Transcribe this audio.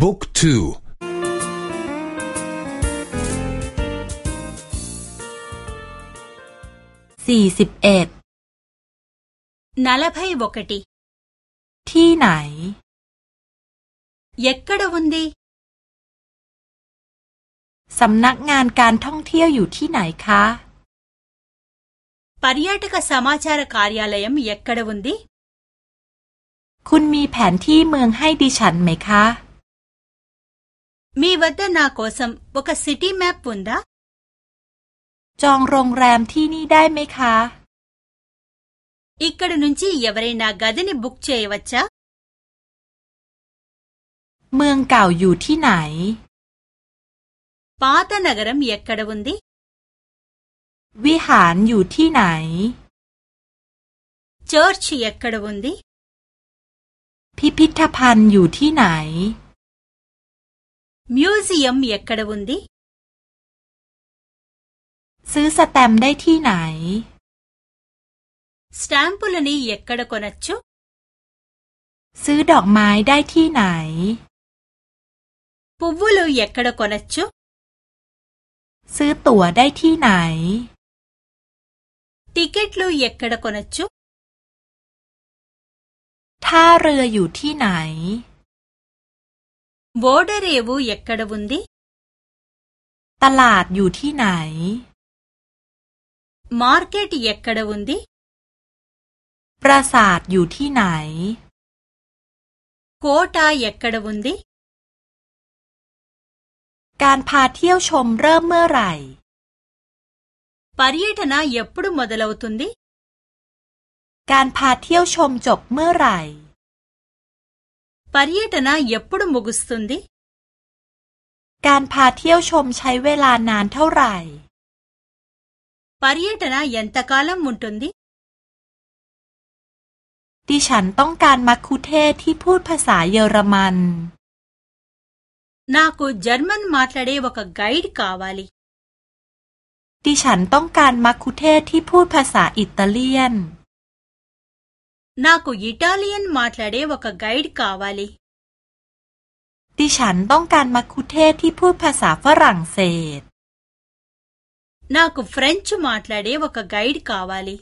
บุ๊กทูสี่สิบเอ็ดนาลาภับกติที่ไหนยักกระวันดีสำนักงานการท่องเที่ยวอยู่ที่ไหนคะปริยัติกสมาชารการิยาลยมยักกระวันดีคุณมีแผนที่เมืองให้ดิฉันไหมคะ మీ వద్ద నా కోసం ఒక సిటీ మ్యాప్ ఉందా จองโรงแรมที่นี่ได้ไหมคะ ఇక్కడ నుంచి ఎవరైనా గదిని బుక్ చేయవచ్చా เมืองเก่าอยู่ที่ไหน పాత నగరం ఎక్కడ ఉంది วิหารอยู่ที่ไหน చర్చ్ ఎక్కడ ఉంది พิพิธภัณฑ์อยู่ที่ไหน మ్యూజియం ఎక్కడ ఉంది ซื้อสแตมป์ได้ที่ไหน స్టాంపులని ఎక్కడ కొనచ్చు ซื้อดอกไม้ได้ที่ไหน పువ్వులు ఎక్కడ కొనచ్చు ซื้อตั๋วได้ที่ไหน టికెట్లు ఎక్కడ కొనచ్చు ท่าเรืออยู่ที่ไหน ఓడరేవు ఎక్కడ ఉంది ตลาดอยู่ที่ไหน మార్కెట్ ఎక్కడ ఉంది ปราสาทอยู่ที่ไหน కోట ఎక్కడ ఉంది การพาเที่ยวชมเริ่มเมื่อไหร่ పర్యటన ఎప్పుడు మొదలవుతుంది การพาเที่ยวชมจบเมื่อไหร่ పర్యటన ఎప్పుడు ముగుస్తుంది การพาเที่ยวชมใช้เวลานานเท่าไหร่ పర్యటన ఎంతకాలం ఉంటుంది ดิฉันต้องการมัคคุเทศก์ที่พูดภาษาเยอรมัน నాకు జర్మన్ మాట్లాడే ఒక గైడ్ కావాలి ดิฉันต้องการมัคคุเทศก์ที่พูดภาษาอิตาเลียน నాకు ఇటాలియన్ మాట్లాడే ఒక గైడ్ కావాలి ดิฉันต้องการมัคคุเทศก์ที่พูดภาษาฝรั่งเศส నాకు ఫ్రెంచ్ మాట్లాడే ఒక గైడ్ కావాలి